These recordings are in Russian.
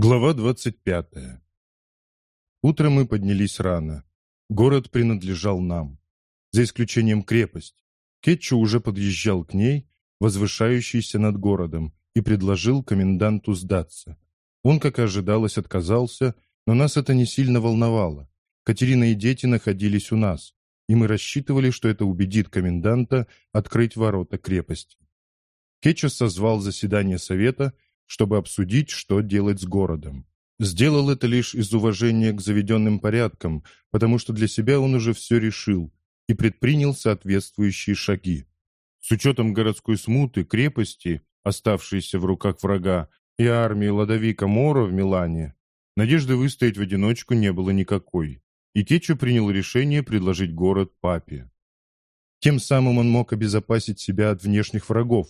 Глава 25. Утром мы поднялись рано. Город принадлежал нам. За исключением крепость. Кетчу уже подъезжал к ней, возвышающийся над городом, и предложил коменданту сдаться. Он, как и ожидалось, отказался, но нас это не сильно волновало. Катерина и дети находились у нас, и мы рассчитывали, что это убедит коменданта открыть ворота крепости. Кетчу созвал заседание совета – чтобы обсудить, что делать с городом. Сделал это лишь из уважения к заведенным порядкам, потому что для себя он уже все решил и предпринял соответствующие шаги. С учетом городской смуты, крепости, оставшейся в руках врага, и армии Ладовика Мора в Милане, надежды выстоять в одиночку не было никакой, и Кечу принял решение предложить город папе. Тем самым он мог обезопасить себя от внешних врагов,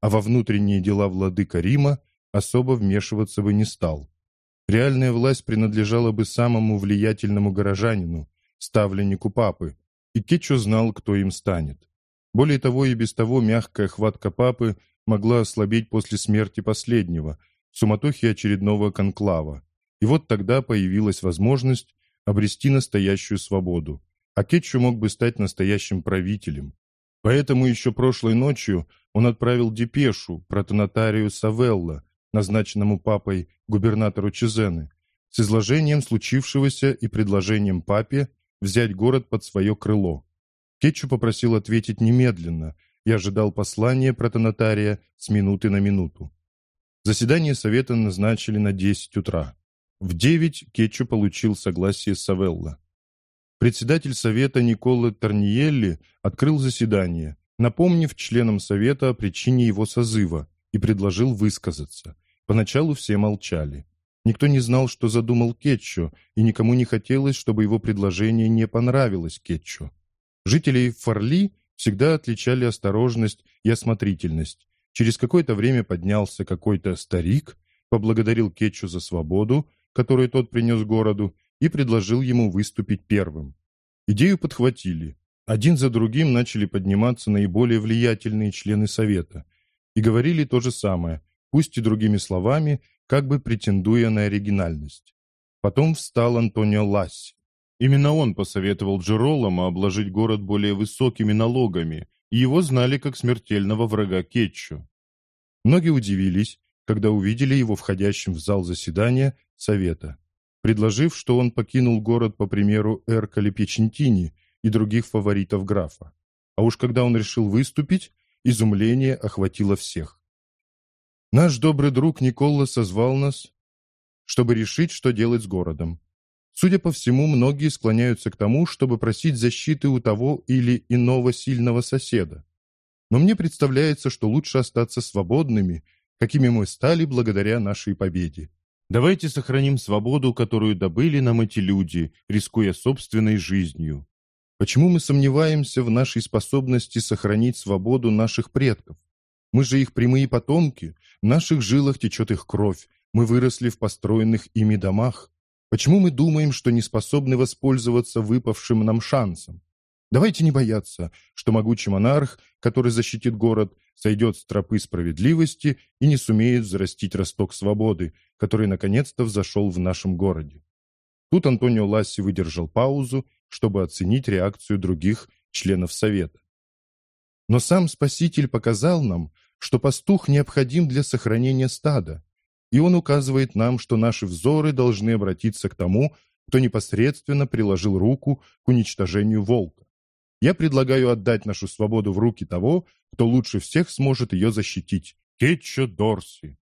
а во внутренние дела владыка Рима особо вмешиваться бы не стал. Реальная власть принадлежала бы самому влиятельному горожанину, ставленнику папы, и Кетчо знал, кто им станет. Более того, и без того мягкая хватка папы могла ослабеть после смерти последнего, в суматохе очередного конклава. И вот тогда появилась возможность обрести настоящую свободу, а Кетчу мог бы стать настоящим правителем. Поэтому еще прошлой ночью он отправил депешу протонотарию Савелла, назначенному папой губернатору Чезены, с изложением случившегося и предложением папе взять город под свое крыло. Кетчу попросил ответить немедленно и ожидал послания протонотария с минуты на минуту. Заседание совета назначили на 10 утра. В 9 Кетчу получил согласие Савелла. Председатель совета Никола Торниелли открыл заседание, напомнив членам совета о причине его созыва и предложил высказаться. Поначалу все молчали. Никто не знал, что задумал Кетчо, и никому не хотелось, чтобы его предложение не понравилось Кетчо. Жителей Фарли всегда отличали осторожность и осмотрительность. Через какое-то время поднялся какой-то старик, поблагодарил Кетчу за свободу, которую тот принес городу, и предложил ему выступить первым. Идею подхватили. Один за другим начали подниматься наиболее влиятельные члены Совета. И говорили то же самое, пусть и другими словами, как бы претендуя на оригинальность. Потом встал Антонио Ласси. Именно он посоветовал Джеролому обложить город более высокими налогами, и его знали как смертельного врага Кетчу. Многие удивились, когда увидели его входящим в зал заседания Совета, предложив, что он покинул город по примеру Эрколи Печентини и других фаворитов графа. А уж когда он решил выступить, изумление охватило всех. Наш добрый друг Никола созвал нас, чтобы решить, что делать с городом. Судя по всему, многие склоняются к тому, чтобы просить защиты у того или иного сильного соседа. Но мне представляется, что лучше остаться свободными, какими мы стали благодаря нашей победе. Давайте сохраним свободу, которую добыли нам эти люди, рискуя собственной жизнью. Почему мы сомневаемся в нашей способности сохранить свободу наших предков? Мы же их прямые потомки, в наших жилах течет их кровь, мы выросли в построенных ими домах. Почему мы думаем, что не способны воспользоваться выпавшим нам шансом? Давайте не бояться, что могучий монарх, который защитит город, сойдет с тропы справедливости и не сумеет взрастить росток свободы, который наконец-то взошел в нашем городе. Тут Антонио Ласси выдержал паузу, чтобы оценить реакцию других членов Совета. Но сам Спаситель показал нам, что пастух необходим для сохранения стада, и он указывает нам, что наши взоры должны обратиться к тому, кто непосредственно приложил руку к уничтожению волка. Я предлагаю отдать нашу свободу в руки того, кто лучше всех сможет ее защитить – Кетчо Дорси.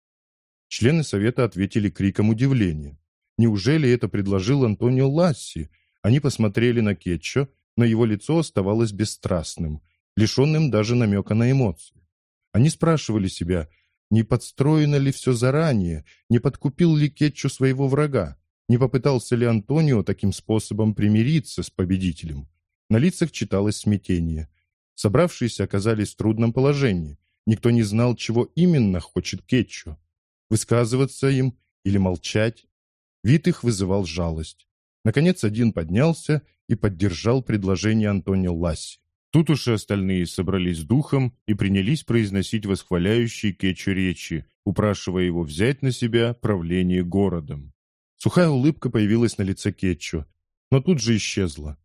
Члены совета ответили криком удивления. Неужели это предложил Антонио Ласси? Они посмотрели на Кетчо, но его лицо оставалось бесстрастным, лишенным даже намека на эмоции. Они спрашивали себя, не подстроено ли все заранее, не подкупил ли Кетчу своего врага, не попытался ли Антонио таким способом примириться с победителем. На лицах читалось смятение. Собравшиеся оказались в трудном положении. Никто не знал, чего именно хочет Кетчу. Высказываться им или молчать. Вид их вызывал жалость. Наконец один поднялся и поддержал предложение Антонио Ласси. Тут уж и остальные собрались духом и принялись произносить восхваляющие Кетчу речи, упрашивая его взять на себя правление городом. Сухая улыбка появилась на лице Кетчу, но тут же исчезла.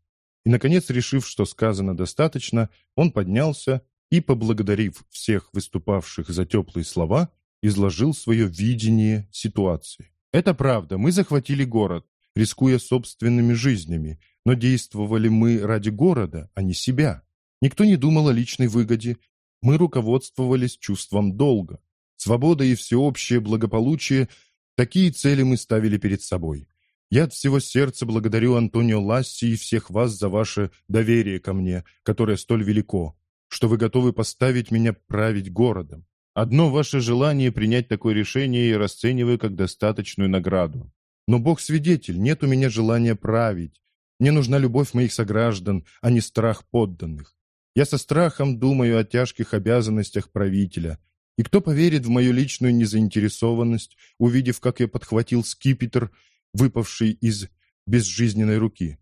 И, наконец, решив, что сказано достаточно, он поднялся и, поблагодарив всех выступавших за теплые слова, изложил свое видение ситуации. «Это правда, мы захватили город, рискуя собственными жизнями, но действовали мы ради города, а не себя. Никто не думал о личной выгоде. Мы руководствовались чувством долга. Свобода и всеобщее благополучие – такие цели мы ставили перед собой. Я от всего сердца благодарю Антонио Ласси и всех вас за ваше доверие ко мне, которое столь велико, что вы готовы поставить меня править городом. Одно ваше желание принять такое решение я расцениваю как достаточную награду. Но Бог свидетель, нет у меня желания править. Мне нужна любовь моих сограждан, а не страх подданных. Я со страхом думаю о тяжких обязанностях правителя. И кто поверит в мою личную незаинтересованность, увидев, как я подхватил скипетр, выпавший из безжизненной руки?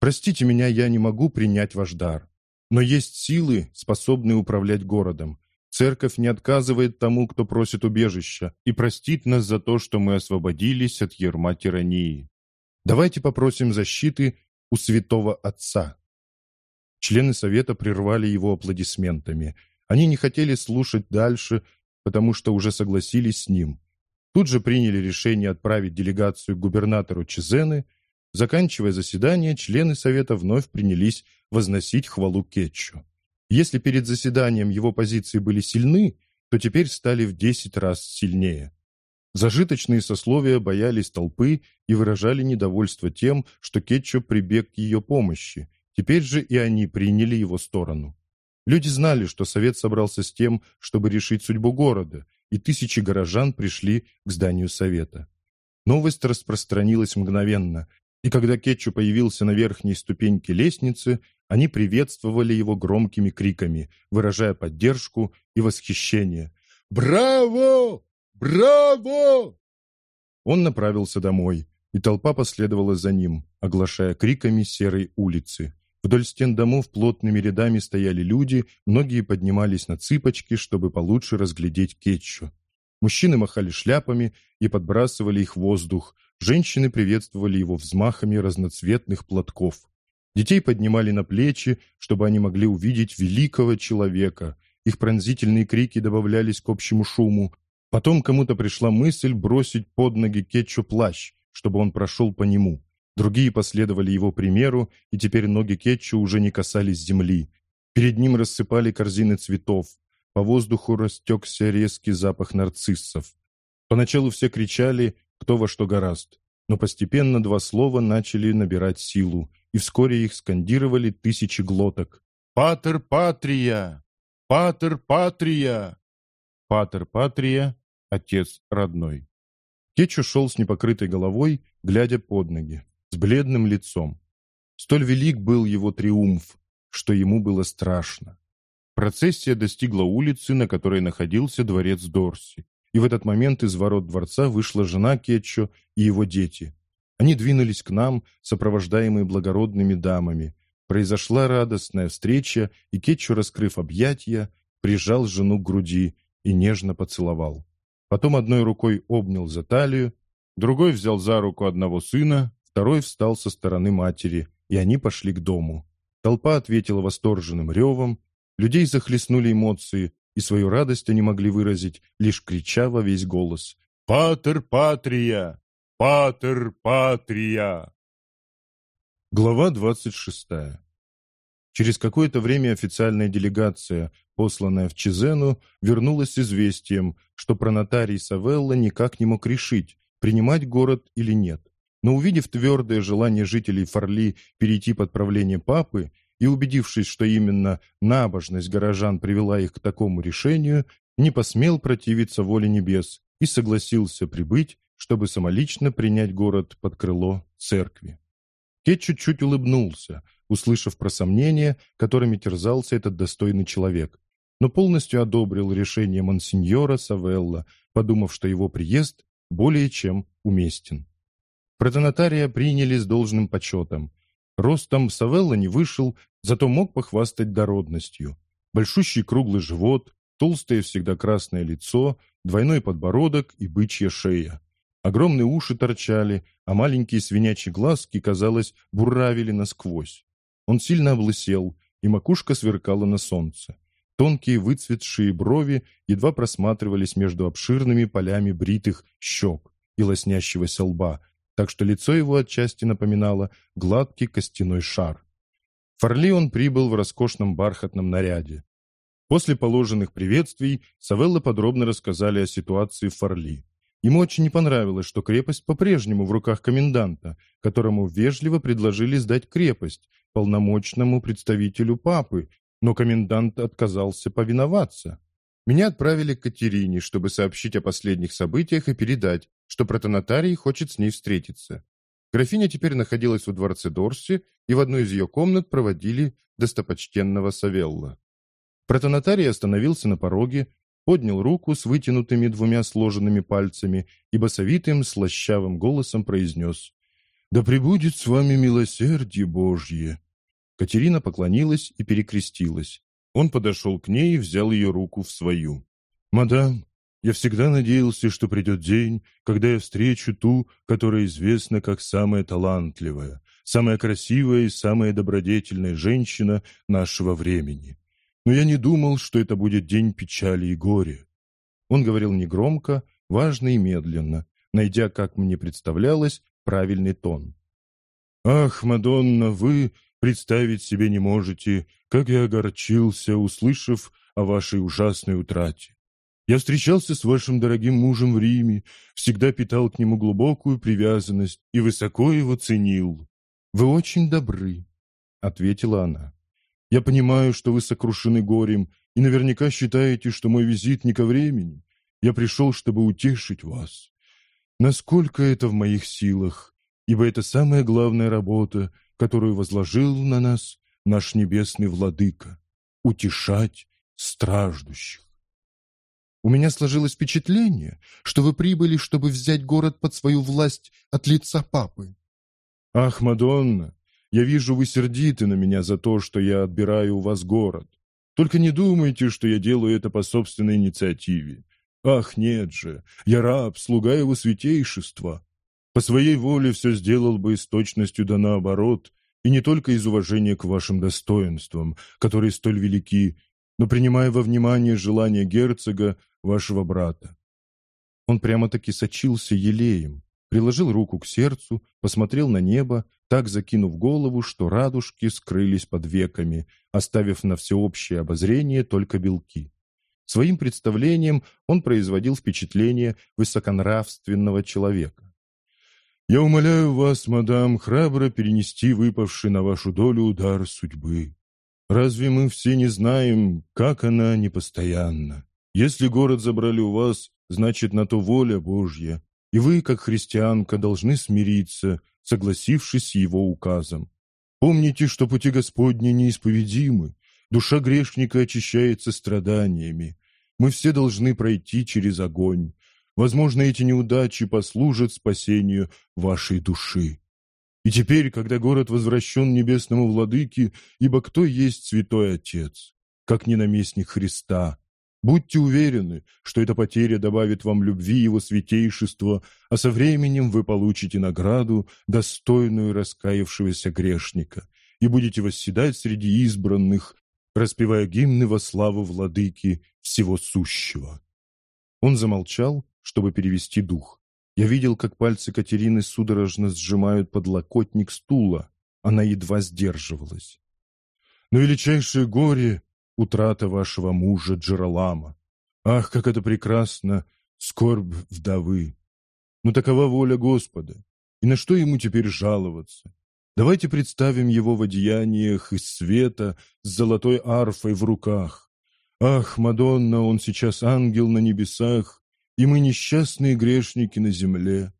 Простите меня, я не могу принять ваш дар. Но есть силы, способные управлять городом. Церковь не отказывает тому, кто просит убежища, и простит нас за то, что мы освободились от ерма тирании. Давайте попросим защиты у святого Отца. Члены совета прервали его аплодисментами. Они не хотели слушать дальше, потому что уже согласились с ним. Тут же приняли решение отправить делегацию к губернатору Чезены. Заканчивая заседание, члены совета вновь принялись возносить хвалу Кетчу. Если перед заседанием его позиции были сильны, то теперь стали в десять раз сильнее. Зажиточные сословия боялись толпы и выражали недовольство тем, что Кетчу прибег к ее помощи, Теперь же и они приняли его сторону. Люди знали, что Совет собрался с тем, чтобы решить судьбу города, и тысячи горожан пришли к зданию Совета. Новость распространилась мгновенно, и когда Кетчу появился на верхней ступеньке лестницы, они приветствовали его громкими криками, выражая поддержку и восхищение. «Браво! Браво!» Он направился домой, и толпа последовала за ним, оглашая криками серой улицы. Вдоль стен домов плотными рядами стояли люди, многие поднимались на цыпочки, чтобы получше разглядеть кетчу. Мужчины махали шляпами и подбрасывали их в воздух, женщины приветствовали его взмахами разноцветных платков. Детей поднимали на плечи, чтобы они могли увидеть великого человека. Их пронзительные крики добавлялись к общему шуму. Потом кому-то пришла мысль бросить под ноги кетчу плащ, чтобы он прошел по нему. Другие последовали его примеру, и теперь ноги Кетчу уже не касались земли. Перед ним рассыпали корзины цветов. По воздуху растекся резкий запах нарциссов. Поначалу все кричали «кто во что гораст», но постепенно два слова начали набирать силу, и вскоре их скандировали тысячи глоток. «Патер Патрия! Патер Патрия!» Патер Патрия — отец родной. Кетчу шел с непокрытой головой, глядя под ноги с бледным лицом. Столь велик был его триумф, что ему было страшно. Процессия достигла улицы, на которой находился дворец Дорси, и в этот момент из ворот дворца вышла жена Кетчо и его дети. Они двинулись к нам, сопровождаемые благородными дамами. Произошла радостная встреча, и Кетчо, раскрыв объятия, прижал жену к груди и нежно поцеловал. Потом одной рукой обнял за талию, другой взял за руку одного сына, Второй встал со стороны матери, и они пошли к дому. Толпа ответила восторженным ревом, людей захлестнули эмоции, и свою радость они могли выразить, лишь крича во весь голос «Патер Патрия! Патер Патрия!» Глава 26. Через какое-то время официальная делегация, посланная в Чизену, вернулась с известием, что пронотарий Савелла никак не мог решить, принимать город или нет. Но увидев твердое желание жителей Фарли перейти под правление папы и убедившись, что именно набожность горожан привела их к такому решению, не посмел противиться воле небес и согласился прибыть, чтобы самолично принять город под крыло церкви. Кет чуть-чуть улыбнулся, услышав про сомнения, которыми терзался этот достойный человек, но полностью одобрил решение монсеньора Савелла, подумав, что его приезд более чем уместен. Протонотария приняли с должным почетом. Ростом Савелла не вышел, зато мог похвастать дородностью. Большущий круглый живот, толстое всегда красное лицо, двойной подбородок и бычья шея. Огромные уши торчали, а маленькие свинячьи глазки, казалось, буравили насквозь. Он сильно облысел, и макушка сверкала на солнце. Тонкие выцветшие брови едва просматривались между обширными полями бритых щек и лоснящегося лба, так что лицо его отчасти напоминало гладкий костяной шар. В Форли он прибыл в роскошном бархатном наряде. После положенных приветствий Савелла подробно рассказали о ситуации в Форли. Ему очень не понравилось, что крепость по-прежнему в руках коменданта, которому вежливо предложили сдать крепость полномочному представителю папы, но комендант отказался повиноваться. Меня отправили к Катерине, чтобы сообщить о последних событиях и передать, что протонотарий хочет с ней встретиться. Графиня теперь находилась во дворце Дорси, и в одной из ее комнат проводили достопочтенного Савелла. Протонотарий остановился на пороге, поднял руку с вытянутыми двумя сложенными пальцами и басовитым, слащавым голосом произнес «Да пребудет с вами милосердие Божье!» Катерина поклонилась и перекрестилась. Он подошел к ней и взял ее руку в свою. «Мадам, я всегда надеялся, что придет день, когда я встречу ту, которая известна как самая талантливая, самая красивая и самая добродетельная женщина нашего времени. Но я не думал, что это будет день печали и горя». Он говорил негромко, важно и медленно, найдя, как мне представлялось, правильный тон. «Ах, Мадонна, вы Представить себе не можете, как я огорчился, услышав о вашей ужасной утрате. Я встречался с вашим дорогим мужем в Риме, всегда питал к нему глубокую привязанность и высоко его ценил. Вы очень добры, — ответила она. Я понимаю, что вы сокрушены горем и наверняка считаете, что мой визит не ко времени. Я пришел, чтобы утешить вас. Насколько это в моих силах, ибо это самая главная работа, которую возложил на нас наш небесный владыка — утешать страждущих. У меня сложилось впечатление, что вы прибыли, чтобы взять город под свою власть от лица папы. Ах, Мадонна, я вижу, вы сердиты на меня за то, что я отбираю у вас город. Только не думайте, что я делаю это по собственной инициативе. Ах, нет же, я раб, слуга его святейшества. По своей воле все сделал бы с точностью да наоборот, и не только из уважения к вашим достоинствам, которые столь велики, но принимая во внимание желание герцога, вашего брата. Он прямо-таки сочился елеем, приложил руку к сердцу, посмотрел на небо, так закинув голову, что радужки скрылись под веками, оставив на всеобщее обозрение только белки. Своим представлением он производил впечатление высоконравственного человека. Я умоляю вас, мадам, храбро перенести выпавший на вашу долю удар судьбы. Разве мы все не знаем, как она непостоянна? Если город забрали у вас, значит, на то воля Божья, и вы, как христианка, должны смириться, согласившись с его указом. Помните, что пути Господни неисповедимы, душа грешника очищается страданиями. Мы все должны пройти через огонь, Возможно, эти неудачи послужат спасению вашей души. И теперь, когда город возвращен небесному владыке, ибо кто есть святой Отец, как не наместник Христа, будьте уверены, что эта потеря добавит вам любви его святейшества, а со временем вы получите награду, достойную раскаявшегося грешника, и будете восседать среди избранных, распевая гимны во славу владыки всего сущего. Он замолчал, чтобы перевести дух. Я видел, как пальцы Катерины судорожно сжимают подлокотник стула. Она едва сдерживалась. Но величайшее горе — утрата вашего мужа Джералама. Ах, как это прекрасно! Скорбь вдовы! Но такова воля Господа. И на что ему теперь жаловаться? Давайте представим его в одеяниях из света с золотой арфой в руках. Ах, Мадонна, он сейчас ангел на небесах, и мы несчастные грешники на земле.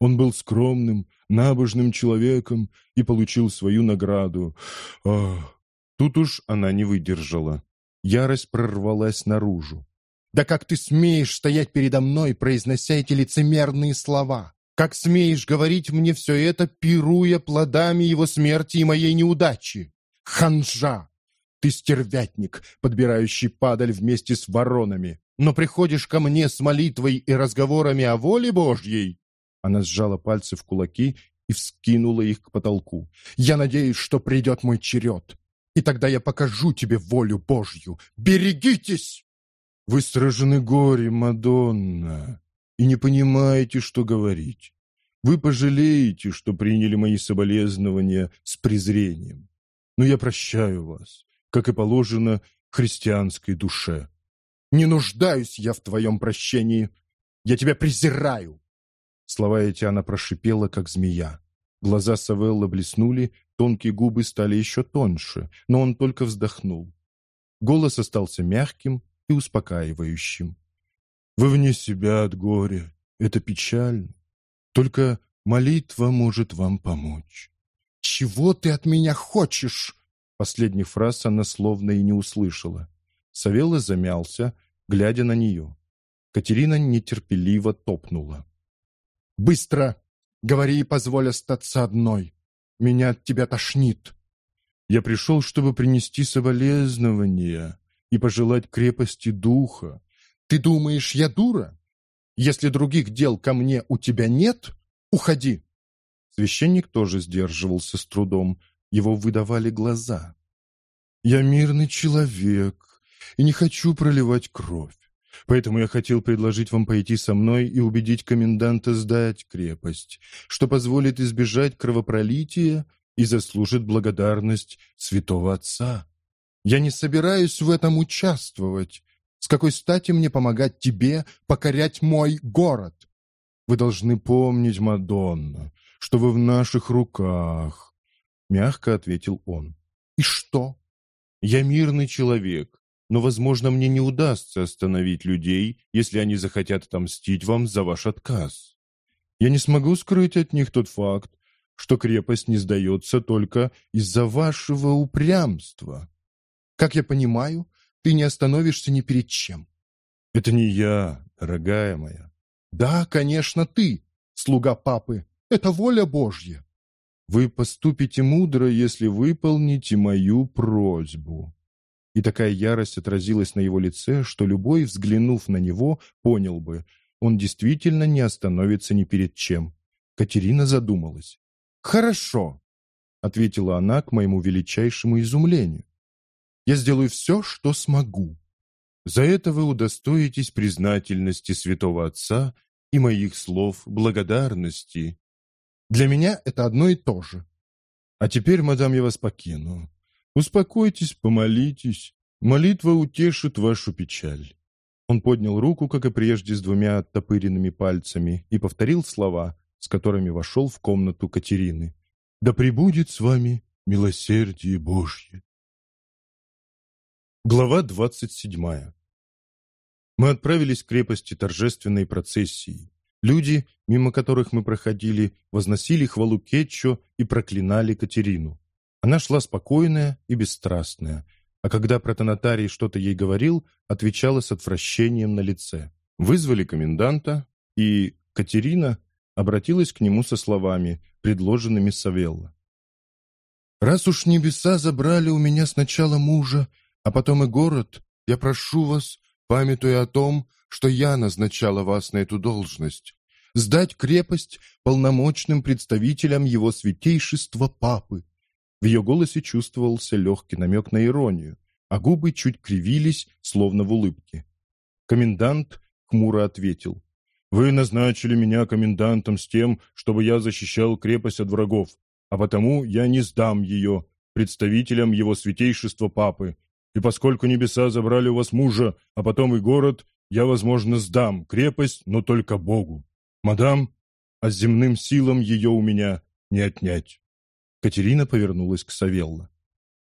Он был скромным, набожным человеком и получил свою награду. Ах, тут уж она не выдержала. Ярость прорвалась наружу. «Да как ты смеешь стоять передо мной, произнося эти лицемерные слова? Как смеешь говорить мне все это, пируя плодами его смерти и моей неудачи? Ханжа! Ты стервятник, подбирающий падаль вместе с воронами, но приходишь ко мне с молитвой и разговорами о воле Божьей. Она сжала пальцы в кулаки и вскинула их к потолку. «Я надеюсь, что придет мой черед, и тогда я покажу тебе волю Божью. Берегитесь!» «Вы сражены горем, Мадонна, и не понимаете, что говорить. Вы пожалеете, что приняли мои соболезнования с презрением. Но я прощаю вас, как и положено христианской душе». «Не нуждаюсь я в твоем прощении. Я тебя презираю!» Слова эти она прошипела, как змея. Глаза Савелла блеснули, тонкие губы стали еще тоньше, но он только вздохнул. Голос остался мягким и успокаивающим. «Вы вне себя от горя. Это печально. Только молитва может вам помочь». «Чего ты от меня хочешь?» Последних фраз она словно и не услышала. Савелла замялся, глядя на нее. Катерина нетерпеливо топнула. Быстро! Говори и позволь остаться одной. Меня от тебя тошнит. Я пришел, чтобы принести соболезнования и пожелать крепости духа. Ты думаешь, я дура? Если других дел ко мне у тебя нет, уходи. Священник тоже сдерживался с трудом. Его выдавали глаза. Я мирный человек и не хочу проливать кровь. Поэтому я хотел предложить вам пойти со мной и убедить коменданта сдать крепость, что позволит избежать кровопролития и заслужит благодарность святого отца. Я не собираюсь в этом участвовать. С какой стати мне помогать тебе покорять мой город? Вы должны помнить, Мадонна, что вы в наших руках, мягко ответил он. И что? Я мирный человек, но, возможно, мне не удастся остановить людей, если они захотят отомстить вам за ваш отказ. Я не смогу скрыть от них тот факт, что крепость не сдается только из-за вашего упрямства. Как я понимаю, ты не остановишься ни перед чем. Это не я, дорогая моя. Да, конечно, ты, слуга папы. Это воля Божья. Вы поступите мудро, если выполните мою просьбу и такая ярость отразилась на его лице, что любой, взглянув на него, понял бы, он действительно не остановится ни перед чем. Катерина задумалась. «Хорошо», — ответила она к моему величайшему изумлению. «Я сделаю все, что смогу». За это вы удостоитесь признательности святого отца и моих слов благодарности. Для меня это одно и то же. А теперь, мадам, я вас покину. Успокойтесь, помолитесь. Молитва утешит вашу печаль». Он поднял руку, как и прежде, с двумя оттопыренными пальцами и повторил слова, с которыми вошел в комнату Катерины. «Да пребудет с вами милосердие Божье». Глава двадцать седьмая. Мы отправились к крепости торжественной процессии. Люди, мимо которых мы проходили, возносили хвалу Кетчо и проклинали Катерину. Она шла спокойная и бесстрастная, а когда протонотарий что-то ей говорил, отвечала с отвращением на лице. Вызвали коменданта, и Катерина обратилась к нему со словами, предложенными Савелла. «Раз уж небеса забрали у меня сначала мужа, а потом и город, я прошу вас, памятуя о том, что я назначала вас на эту должность, сдать крепость полномочным представителям его святейшества Папы, в ее голосе чувствовался легкий намек на иронию, а губы чуть кривились, словно в улыбке. Комендант хмуро ответил. «Вы назначили меня комендантом с тем, чтобы я защищал крепость от врагов, а потому я не сдам ее представителям его святейшества Папы. И поскольку небеса забрали у вас мужа, а потом и город, я, возможно, сдам крепость, но только Богу. Мадам, а земным силам ее у меня не отнять». Катерина повернулась к Савелло.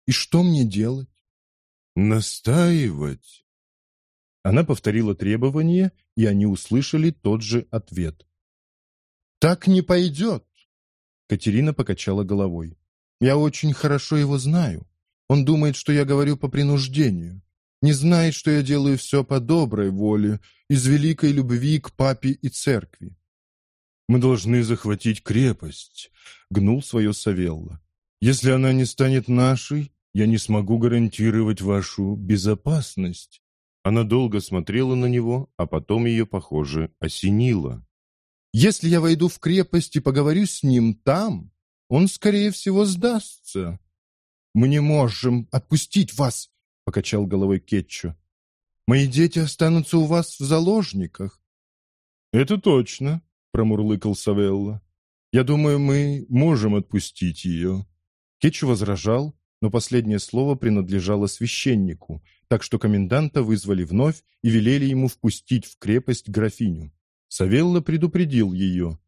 «И что мне делать?» «Настаивать». Она повторила требование, и они услышали тот же ответ. «Так не пойдет!» Катерина покачала головой. «Я очень хорошо его знаю. Он думает, что я говорю по принуждению. Не знает, что я делаю все по доброй воле, из великой любви к папе и церкви. Мы должны захватить крепость, гнул свое Савелла. Если она не станет нашей, я не смогу гарантировать вашу безопасность. Она долго смотрела на него, а потом ее, похоже, осенило. Если я войду в крепость и поговорю с ним там, он, скорее всего, сдастся. Мы не можем отпустить вас, покачал головой Кетчу. Мои дети останутся у вас в заложниках. Это точно, промурлыкал Савелла. Я думаю, мы можем отпустить ее. Кетчу возражал, но последнее слово принадлежало священнику, так что коменданта вызвали вновь и велели ему впустить в крепость графиню. Савелла предупредил ее.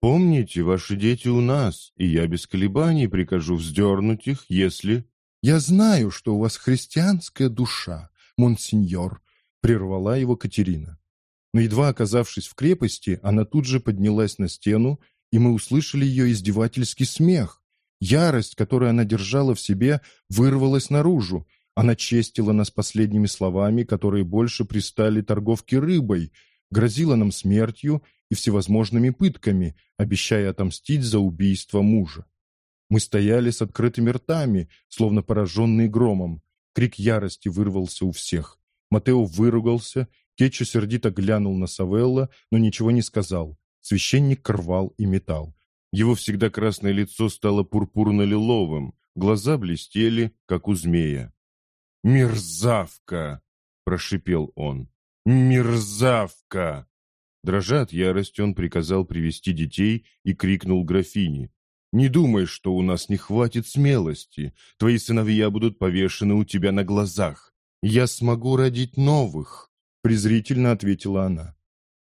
«Помните, ваши дети у нас, и я без колебаний прикажу вздернуть их, если...» «Я знаю, что у вас христианская душа, монсеньор», — прервала его Катерина. Но едва оказавшись в крепости, она тут же поднялась на стену, и мы услышали ее издевательский смех. Ярость, которую она держала в себе, вырвалась наружу. Она честила нас последними словами, которые больше пристали торговке рыбой, грозила нам смертью и всевозможными пытками, обещая отомстить за убийство мужа. Мы стояли с открытыми ртами, словно пораженные громом. Крик ярости вырвался у всех. Матео выругался Кетчу сердито глянул на Савелла, но ничего не сказал. Священник рвал и метал. Его всегда красное лицо стало пурпурно-лиловым, глаза блестели, как у змея. «Мерзавка!» – прошипел он. «Мерзавка!» Дрожа от ярости, он приказал привести детей и крикнул графине. «Не думай, что у нас не хватит смелости. Твои сыновья будут повешены у тебя на глазах. Я смогу родить новых презрительно ответила она.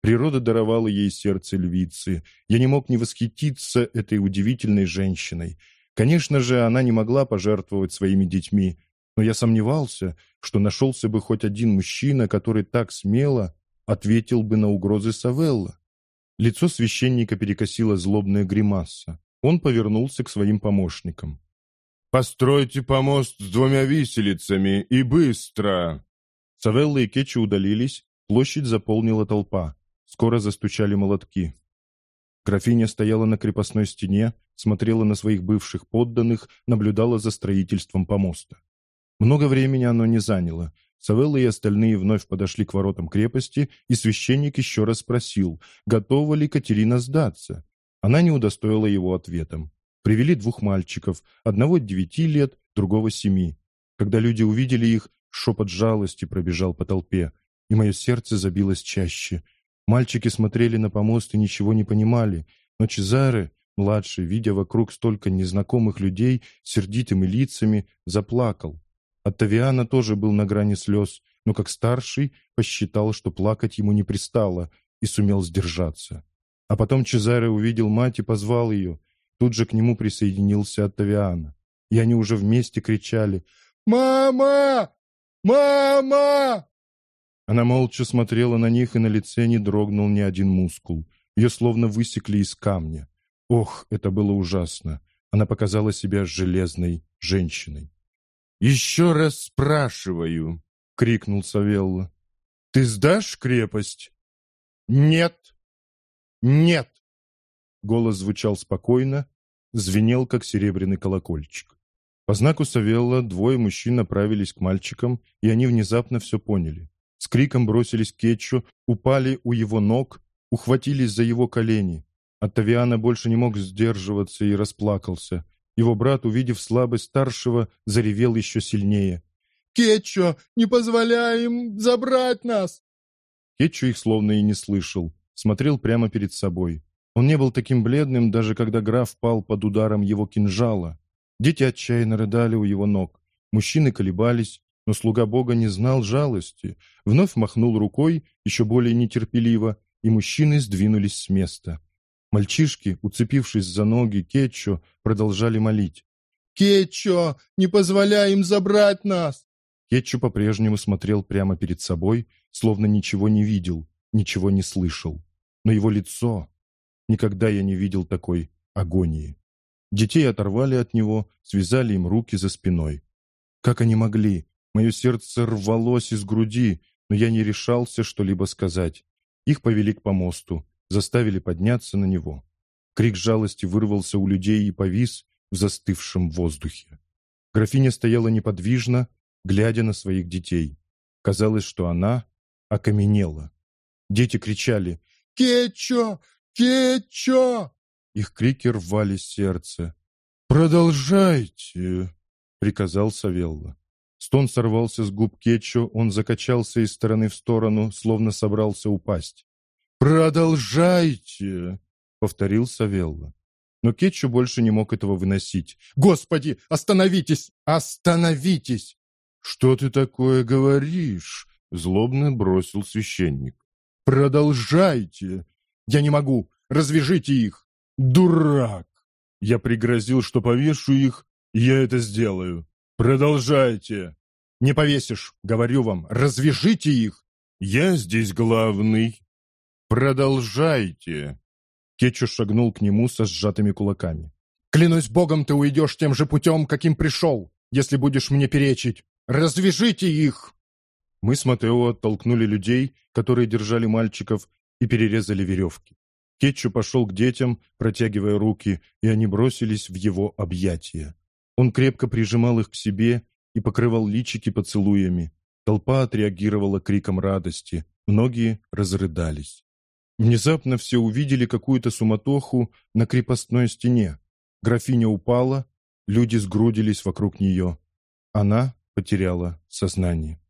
Природа даровала ей сердце львицы. Я не мог не восхититься этой удивительной женщиной. Конечно же, она не могла пожертвовать своими детьми, но я сомневался, что нашелся бы хоть один мужчина, который так смело ответил бы на угрозы Савелла. Лицо священника перекосило злобная гримаса. Он повернулся к своим помощникам. «Постройте помост с двумя виселицами и быстро!» Савелла и Кетчи удалились, площадь заполнила толпа. Скоро застучали молотки. Графиня стояла на крепостной стене, смотрела на своих бывших подданных, наблюдала за строительством помоста. Много времени оно не заняло. Савелла и остальные вновь подошли к воротам крепости, и священник еще раз спросил, готова ли Катерина сдаться. Она не удостоила его ответом. Привели двух мальчиков, одного девяти лет, другого семи. Когда люди увидели их, Шепот жалости пробежал по толпе, и мое сердце забилось чаще. Мальчики смотрели на помост и ничего не понимали, но Чезаре, младший, видя вокруг столько незнакомых людей сердитыми лицами, заплакал. Оттавиана тоже был на грани слез, но как старший посчитал, что плакать ему не пристало, и сумел сдержаться. А потом Чезаре увидел мать и позвал ее. Тут же к нему присоединился Оттавиана. И они уже вместе кричали «Мама! «Мама!» Она молча смотрела на них, и на лице не дрогнул ни один мускул. Ее словно высекли из камня. Ох, это было ужасно. Она показала себя железной женщиной. «Еще раз спрашиваю!» — крикнул Савелла. «Ты сдашь крепость?» «Нет! Нет!» Голос звучал спокойно, звенел, как серебряный колокольчик. По знаку Савелла двое мужчин направились к мальчикам, и они внезапно все поняли. С криком бросились к Кетчу, упали у его ног, ухватились за его колени. Оттавиана больше не мог сдерживаться и расплакался. Его брат, увидев слабость старшего, заревел еще сильнее. «Кетчо, не позволяй им забрать нас!» Кетчо их словно и не слышал, смотрел прямо перед собой. Он не был таким бледным, даже когда граф пал под ударом его кинжала. Дети отчаянно рыдали у его ног. Мужчины колебались, но слуга Бога не знал жалости. Вновь махнул рукой, еще более нетерпеливо, и мужчины сдвинулись с места. Мальчишки, уцепившись за ноги Кетчо, продолжали молить. «Кетчо, не позволяй им забрать нас!» Кетчо по-прежнему смотрел прямо перед собой, словно ничего не видел, ничего не слышал. Но его лицо... Никогда я не видел такой агонии. Детей оторвали от него, связали им руки за спиной. Как они могли? Мое сердце рвалось из груди, но я не решался что-либо сказать. Их повели к помосту. заставили подняться на него. Крик жалости вырвался у людей и повис в застывшем воздухе. Графиня стояла неподвижно, глядя на своих детей. Казалось, что она окаменела. Дети кричали «Кетчо! Кетчо!» Их крики рвали сердце. «Продолжайте!» — приказал Савелла. Стон сорвался с губ Кетчо, он закачался из стороны в сторону, словно собрался упасть. «Продолжайте!» — повторил Савелла. Но Кетчу больше не мог этого выносить. «Господи, остановитесь! Остановитесь!» «Что ты такое говоришь?» — злобно бросил священник. «Продолжайте!» «Я не могу! Развяжите их!» «Дурак!» Я пригрозил, что повешу их, я это сделаю. Продолжайте!» «Не повесишь, говорю вам, развяжите их!» «Я здесь главный!» «Продолжайте!» Кетчу шагнул к нему со сжатыми кулаками. «Клянусь богом, ты уйдешь тем же путем, каким пришел, если будешь мне перечить! Развяжите их!» Мы с Матео оттолкнули людей, которые держали мальчиков, и перерезали веревки. Кетчу пошел к детям, протягивая руки, и они бросились в его объятия. Он крепко прижимал их к себе и покрывал личики поцелуями. Толпа отреагировала криком радости, многие разрыдались. Внезапно все увидели какую-то суматоху на крепостной стене. Графиня упала, люди сгрудились вокруг нее. Она потеряла сознание.